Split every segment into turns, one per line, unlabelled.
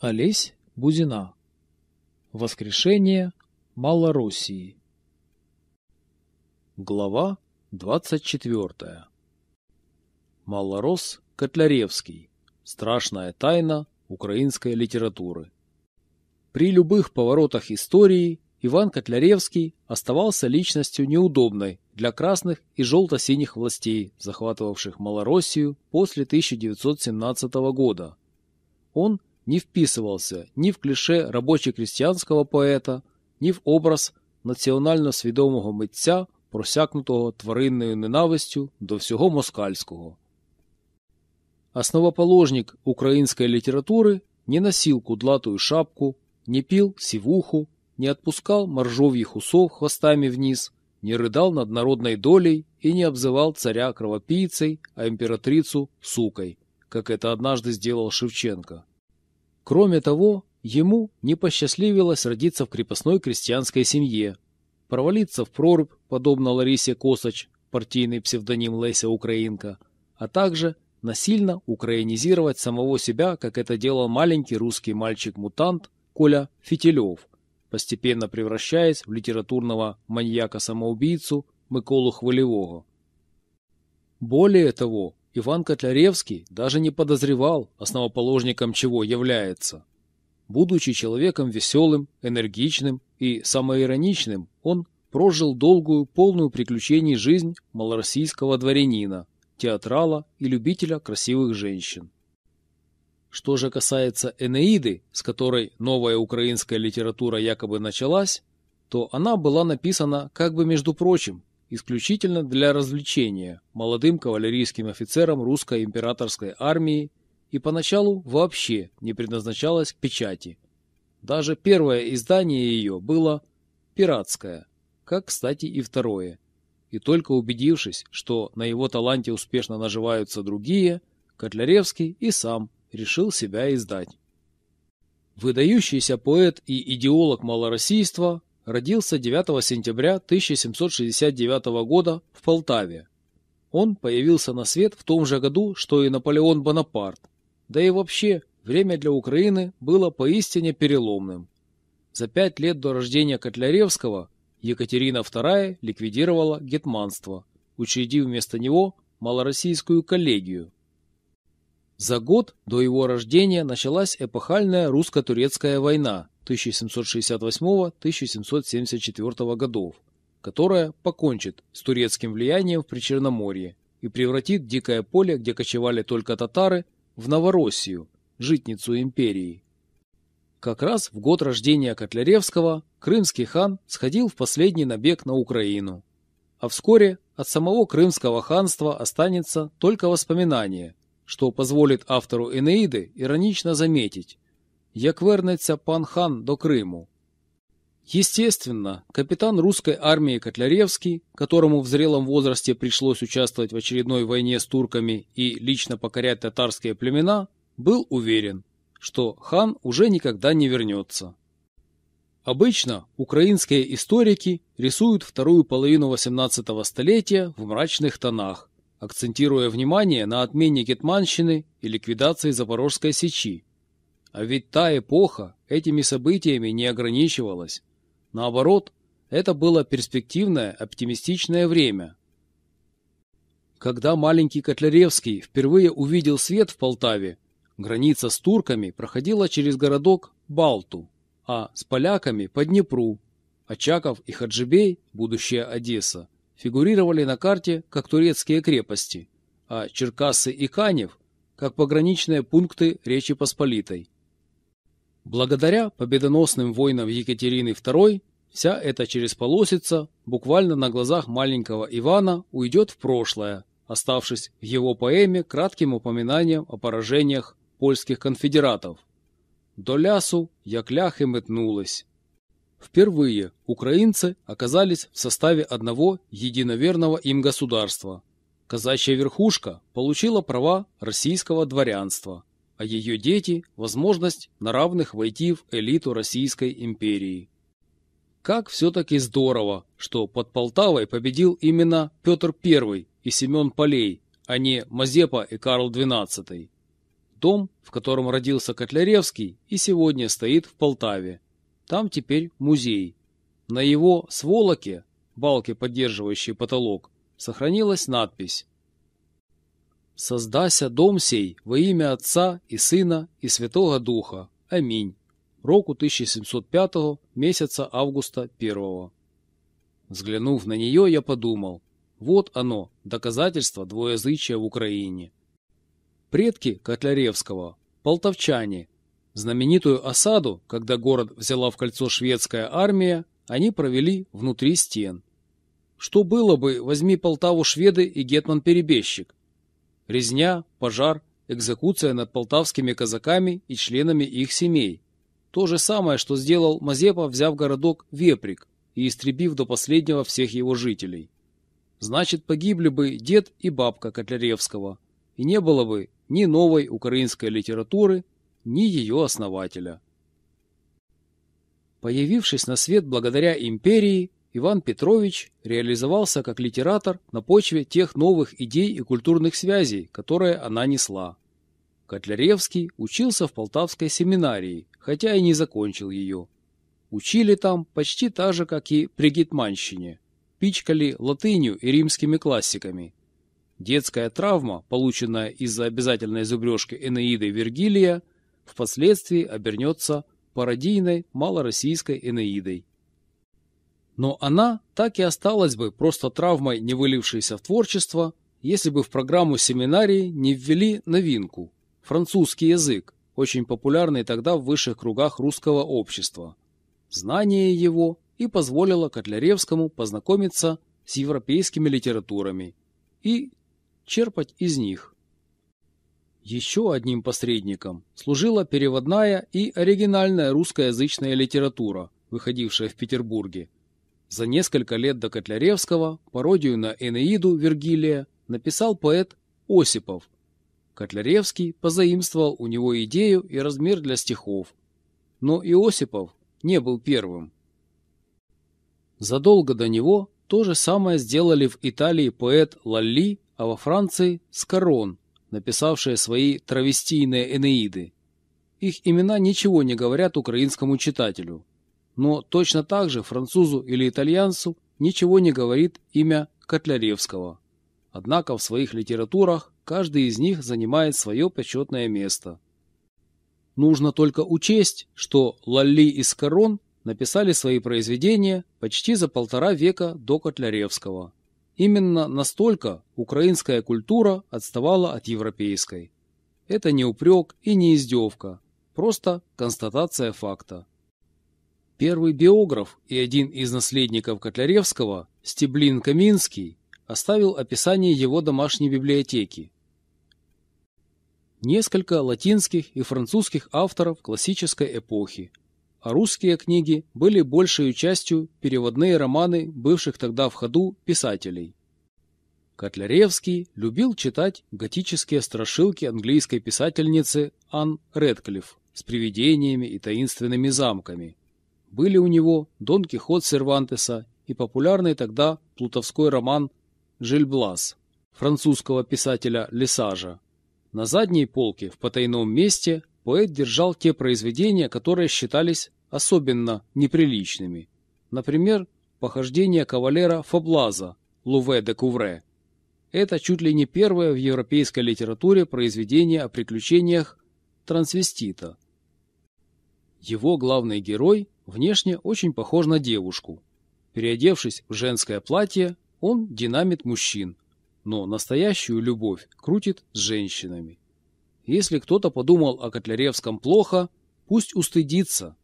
Олесь Бузина. Воскрешение Малороссии. Глава 24. Малорос Котляревский. Страшная тайна украинской литературы. При любых поворотах истории Иван Котляревский оставался личностью неудобной для красных и желто-синих властей, захватывавших Малороссию после 1917 года. Он не вписывался ни в клише робоче-крістьянського поета, ні в образ національно свідомого митця, просякнутого тваринною ненавистю до всього москальського. Основоположник украинской литературы не носил кудлатую шапку, не пил сивуху, не отпускал моржовьих усов хвостами вниз, не рыдал над народной долей и не обзывал царя кровопийцей, а императрицу сукой, как это однажды сделал Шевченко. Кроме того, ему не посчастливилось родиться в крепостной крестьянской семье, провалиться в прорубь, подобно Ларисе Косач, партийный псевдоним Леся Украинка, а также насильно украинизировать самого себя, как это делал маленький русский мальчик-мутант Коля Фитилев, постепенно превращаясь в литературного маньяка-самоубийцу Миколу Хвалевого. Более того, Иван Котляревский даже не подозревал, основоположником чего является. Будучи человеком веселым, энергичным и самоироничным, он прожил долгую, полную приключений жизнь малороссийского дворянина, театрала и любителя красивых женщин. Что же касается Энеиды, с которой новая украинская литература якобы началась, то она была написана как бы между прочим исключительно для развлечения молодым кавалерийским офицерам русской императорской армии и поначалу вообще не предназначалась к печати. Даже первое издание ее было пиратское, как, кстати, и второе. И только убедившись, что на его таланте успешно наживаются другие, Котляревский и сам решил себя издать. Выдающийся поэт и идеолог малороссийства родился 9 сентября 1769 года в Полтаве. Он появился на свет в том же году, что и Наполеон Бонапарт. Да и вообще, время для Украины было поистине переломным. За пять лет до рождения Котляревского Екатерина II ликвидировала гетманство, учредив вместо него малороссийскую коллегию. За год до его рождения началась эпохальная русско-турецкая война 1768-1774 годов, которая покончит с турецким влиянием в Причерноморье и превратит дикое поле, где кочевали только татары, в Новороссию, житницу империи. Как раз в год рождения Котляревского крымский хан сходил в последний набег на Украину. А вскоре от самого крымского ханства останется только воспоминание, что позволит автору Энеиды иронично заметить, як вернеться пан хан до Крыму. Естественно, капитан русской армии Котляревский, которому в зрелом возрасте пришлось участвовать в очередной войне с турками и лично покорять татарские племена, был уверен, что хан уже никогда не вернется. Обычно украинские историки рисуют вторую половину XVIII столетия в мрачных тонах, акцентируя внимание на отмене гетманщины и ликвидации Запорожской сечи, а ведь та эпоха этими событиями не ограничивалась. Наоборот, это было перспективное, оптимистичное время. Когда маленький Котляревский впервые увидел свет в Полтаве, граница с турками проходила через городок Балту, а с поляками по Днепру. Очаков и Хаджибей, будущая Одесса, фигурировали на карте как турецкие крепости, а Черкассы и Канев как пограничные пункты Речи Посполитой. Благодаря победоносным войнам Екатерины II вся эта чересполосица буквально на глазах маленького Ивана уйдет в прошлое, оставшись в его поэме кратким упоминанием о поражениях польских конфедератов. До лясу як ляхи метнулась. Впервые украинцы оказались в составе одного единоверного им государства. Казачья верхушка получила права российского дворянства – а ее дети – возможность на равных войти в элиту Российской империи. Как все-таки здорово, что под Полтавой победил именно Петр I и Семен Полей, а не Мазепа и Карл XII. Дом, в котором родился Котляревский, и сегодня стоит в Полтаве. Там теперь музей. На его сволоке, балке, поддерживающей потолок, сохранилась надпись «Создася дом сей во имя Отца и Сына и Святого Духа. Аминь. Року 1705 месяца августа 1 Взглянув на нее, я подумал, вот оно, доказательство двоязычия в Украине. Предки Котляревского, полтовчане, знаменитую осаду, когда город взяла в кольцо шведская армия, они провели внутри стен. Что было бы, возьми Полтаву шведы и гетман-перебежчик? Резня, пожар, экзекуция над полтавскими казаками и членами их семей. То же самое, что сделал Мазепа, взяв городок Веприк и истребив до последнего всех его жителей. Значит, погибли бы дед и бабка Котляревского, и не было бы ни новой украинской литературы, ни ее основателя. Появившись на свет благодаря империи, Иван Петрович реализовался как литератор на почве тех новых идей и культурных связей, которые она несла. Котляревский учился в Полтавской семинарии, хотя и не закончил ее. Учили там почти так же, как и при Гетманщине. Пичкали латынью и римскими классиками – Детская травма, полученная из-за обязательной зубрежки Энеиды Вергилия, впоследствии обернется пародийной малороссийской Энеидой. Но она так и осталась бы просто травмой, не вылившейся в творчество, если бы в программу семинарии не ввели новинку – французский язык, очень популярный тогда в высших кругах русского общества. Знание его и позволило Котляревскому познакомиться с европейскими литературами и черпать из них. Еще одним посредником служила переводная и оригинальная русскоязычная литература, выходившая в Петербурге. За несколько лет до Котляревского пародию на Энеиду Вергилия написал поэт Осипов. Котляревский позаимствовал у него идею и размер для стихов. Но и Осипов не был первым. Задолго до него то же самое сделали в Италии поэт Лалли а во Франции – Скорон, написавшие свои травестийные Энеиды. Их имена ничего не говорят украинскому читателю. Но точно так же французу или итальянцу ничего не говорит имя Котляревского. Однако в своих литературах каждый из них занимает свое почетное место. Нужно только учесть, что Лалли и Скорон написали свои произведения почти за полтора века до Котляревского. Именно настолько украинская культура отставала от европейской. Это не упрек и не издевка, просто констатация факта. Первый биограф и один из наследников Котляревского, Стеблин Каминский, оставил описание его домашней библиотеки. Несколько латинских и французских авторов классической эпохи – а русские книги были большей частью переводные романы бывших тогда в ходу писателей. Котляревский любил читать готические страшилки английской писательницы Ан Редклифф с привидениями и таинственными замками. Были у него Дон Кихот Сервантеса и популярный тогда плутовской роман «Жильблас» французского писателя Лесажа. На задней полке в потайном месте поэт держал те произведения, которые считались особенно неприличными. Например, похождения кавалера Фаблаза Луве де Кувре. Это чуть ли не первое в европейской литературе произведение о приключениях трансвестита. Его главный герой внешне очень похож на девушку. Переодевшись в женское платье, он динамит мужчин, но настоящую любовь крутит с женщинами. Если кто-то подумал о Котляревском плохо, пусть устыдится.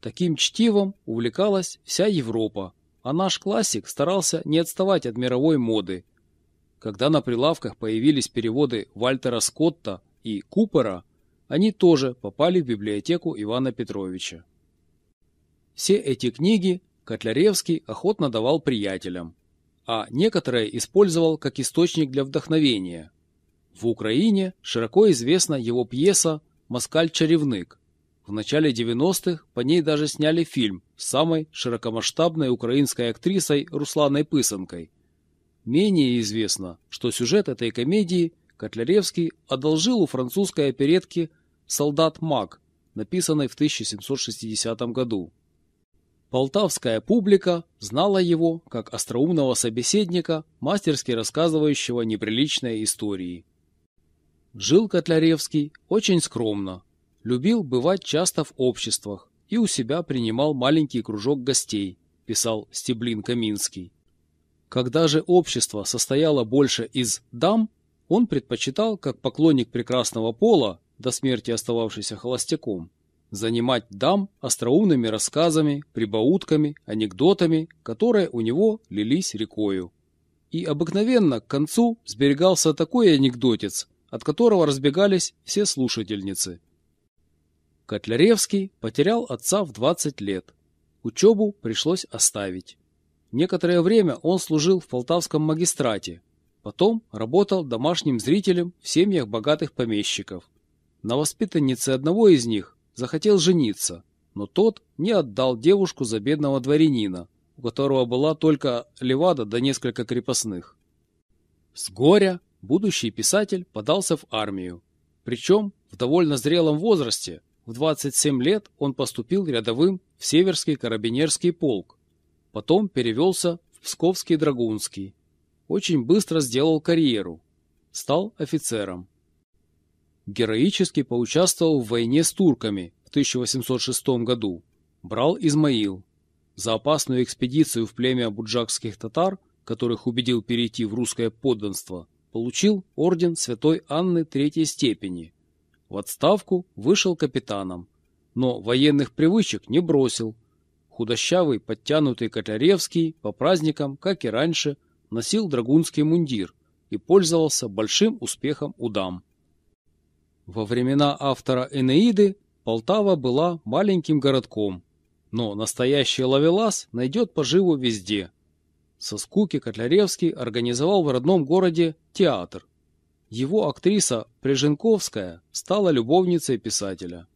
Таким чтивом увлекалась вся Европа, а наш классик старался не отставать от мировой моды. Когда на прилавках появились переводы Вальтера Скотта и Купера, они тоже попали в библиотеку Ивана Петровича. Все эти книги Котляревский охотно давал приятелям, а некоторые использовал как источник для вдохновения – в Украине широко известна его пьеса «Москаль-чаревник». В начале 90-х по ней даже сняли фильм с самой широкомасштабной украинской актрисой Русланой Пысанкой. Менее известно, что сюжет этой комедии Котляревский одолжил у французской оперетки «Солдат Маг», написанной в 1760 году. Полтавская публика знала его как остроумного собеседника, мастерски рассказывающего неприличные истории. Жил Котляревский очень скромно, любил бывать часто в обществах и у себя принимал маленький кружок гостей, писал Стеблин Каминский. Когда же общество состояло больше из дам, он предпочитал, как поклонник прекрасного пола, до смерти остававшийся холостяком, занимать дам остроумными рассказами, прибаутками, анекдотами, которые у него лились рекою. И обыкновенно к концу сберегался такой анекдотец, от которого разбегались все слушательницы. Котляревский потерял отца в 20 лет. Учебу пришлось оставить. Некоторое время он служил в Полтавском магистрате, потом работал домашним зрителем в семьях богатых помещиков. На воспитаннице одного из них захотел жениться, но тот не отдал девушку за бедного дворянина, у которого была только левада да несколько крепостных. С горя будущий писатель подался в армию. Причем в довольно зрелом возрасте, в 27 лет он поступил рядовым в Северский карабинерский полк, Потом перевелся в Псковский Драгунский. Очень быстро сделал карьеру. Стал офицером. Героически поучаствовал в войне с турками в 1806 году. Брал Измаил. За опасную экспедицию в племя буджакских татар, которых убедил перейти в русское подданство, получил орден Святой Анны Третьей степени. В отставку вышел капитаном, но военных привычек не бросил, Худощавый, подтянутый Котляревский по праздникам, как и раньше, носил драгунский мундир и пользовался большим успехом у дам. Во времена автора «Энеиды» Полтава была маленьким городком, но настоящий лавелас найдет поживу везде. Со скуки Котляревский организовал в родном городе театр. Его актриса Приженковская стала любовницей писателя.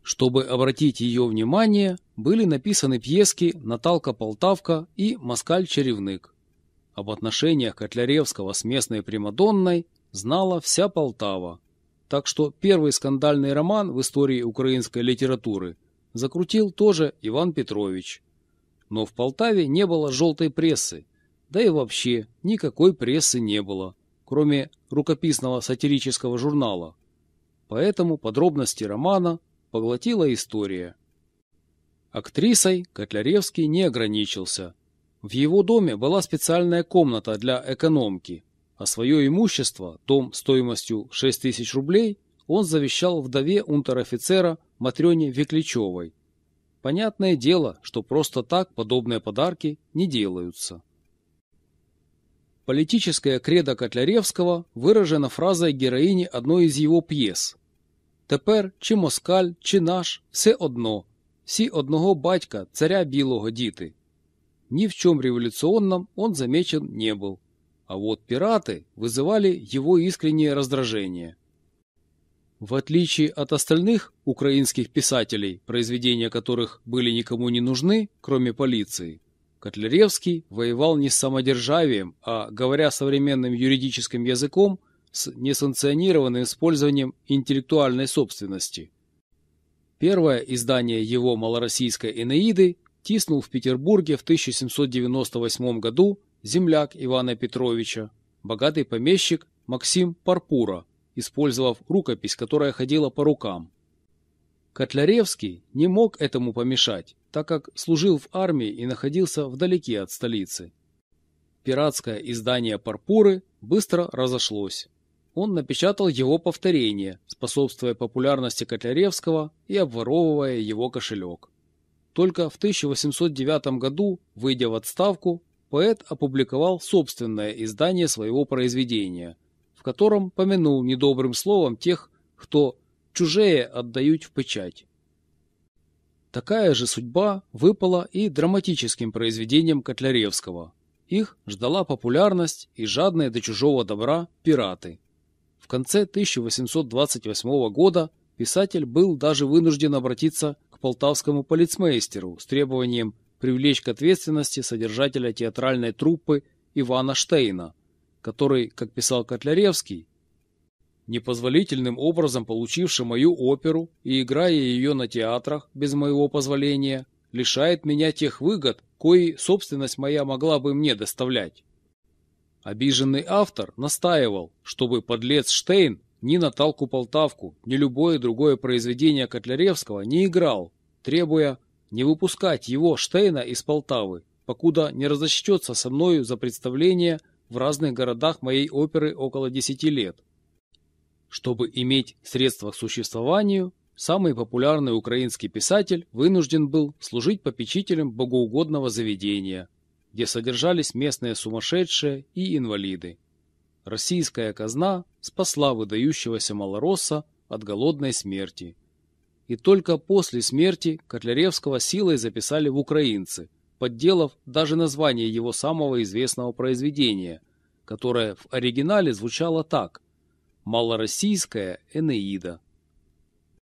Чтобы обратить ее внимание, были написаны пьески «Наталка-Полтавка» и «Москаль-Черевнык». Об отношениях Котляревского с местной Примадонной знала вся Полтава. Так что первый скандальный роман в истории украинской литературы закрутил тоже Иван Петрович. Но в Полтаве не было желтой прессы, да и вообще никакой прессы не было, кроме рукописного сатирического журнала. Поэтому подробности романа поглотила история. Актрисой Котляревский не ограничился. В его доме была специальная комната для экономки, а свое имущество, дом стоимостью 6 тысяч рублей, он завещал вдове унтер-офицера Матрёне Векличевой. Понятное дело, что просто так подобные подарки не делаются. Политическая кредо Котляревского выражена фразой героини одной из его пьес Тепер чи москаль, чи наш, все одно, всі одного батька, царя Білого діти. Ни в чем революционном он замечен не был, а вот пираты вызывали его искреннее раздражение. В отличие от остальных украинских писателей, произведения которых были никому не нужны, кроме полиции, Котляревский воевал не с самодержавием, а, говоря современным юридическим языком, с несанкционированным использованием интеллектуальной собственности. Первое издание его малороссийской «Энеиды» тиснул в Петербурге в 1798 году земляк Ивана Петровича, богатый помещик Максим Парпура, использовав рукопись, которая ходила по рукам. Котляревский не мог этому помешать, так как служил в армии и находился вдалеке от столицы. Пиратское издание Парпуры быстро разошлось он напечатал его повторение, способствуя популярности Котляревского и обворовывая его кошелек. Только в 1809 году, выйдя в отставку, поэт опубликовал собственное издание своего произведения, в котором помянул недобрым словом тех, кто чужие отдают в печать. Такая же судьба выпала и драматическим произведениям Котляревского. Их ждала популярность и жадные до чужого добра пираты конце 1828 года писатель был даже вынужден обратиться к полтавскому полицмейстеру с требованием привлечь к ответственности содержателя театральной труппы Ивана Штейна, который, как писал Котляревский, непозволительным образом получивший мою оперу и играя ее на театрах без моего позволения, лишает меня тех выгод, кои собственность моя могла бы мне доставлять. Обиженный автор настаивал, чтобы подлец Штейн ни Наталку Полтавку, ни любое другое произведение Котляревского не играл, требуя не выпускать его, Штейна, из Полтавы, покуда не разочтется со мною за представление в разных городах моей оперы около десяти лет. Чтобы иметь средства к существованию, самый популярный украинский писатель вынужден был служить попечителем богоугодного заведения, где содержались местные сумасшедшие и инвалиды. Российская казна спасла выдающегося малоросса от голодной смерти. И только после смерти Котляревского силой записали в украинцы, подделав даже название его самого известного произведения, которое в оригинале звучало так – «Малороссийская Энеида».